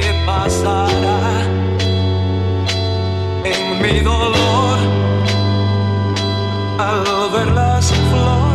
qué pasará en mi dolor al ver las flores